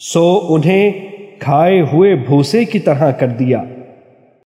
सो उन्हें खाए हुए भूसे की तरह कर दिया।